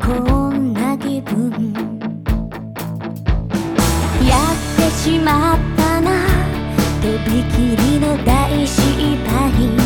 こんな気分。やってしまったな。とびきりの大失敗。